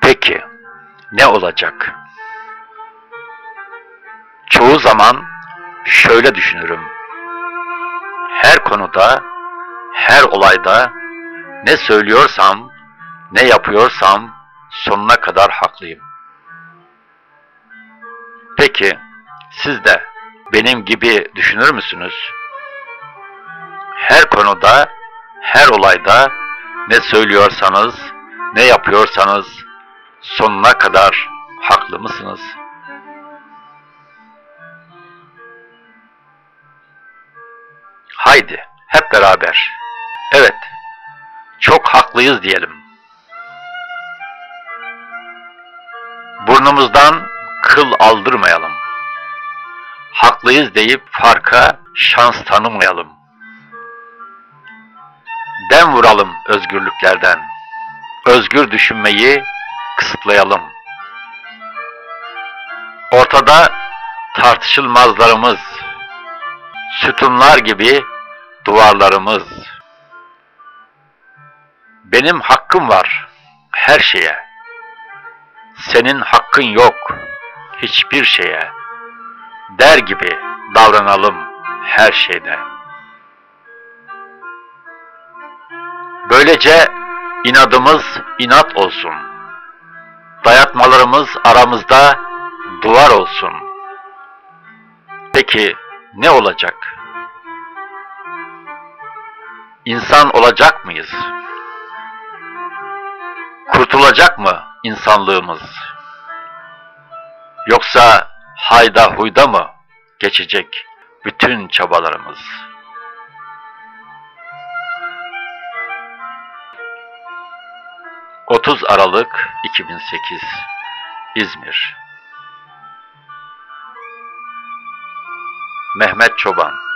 Peki, ne olacak? Çoğu zaman şöyle düşünürüm. Her konuda, her olayda ne söylüyorsam, ne yapıyorsam sonuna kadar haklıyım. Peki, siz de benim gibi düşünür müsünüz? Her konuda, her olayda ne söylüyorsanız, ne yapıyorsanız sonuna kadar haklı mısınız? Haydi hep beraber. Evet, çok haklıyız diyelim. Burnumuzdan kıl aldırmayalım. Haklıyız deyip farka şans tanımayalım. Dem vuralım özgürlüklerden. Özgür düşünmeyi kısıtlayalım. Ortada tartışılmazlarımız, sütunlar gibi duvarlarımız. Benim hakkım var her şeye. Senin hakkın yok hiçbir şeye. Der gibi davranalım her şeyde. Böylece inadımız inat olsun. Dayatmalarımız aramızda duvar olsun. Peki ne olacak? İnsan olacak mıyız? Kurtulacak mı insanlığımız? Yoksa hayda huyda mı geçecek bütün çabalarımız? ...30 Aralık 2008 İzmir Mehmet Çoban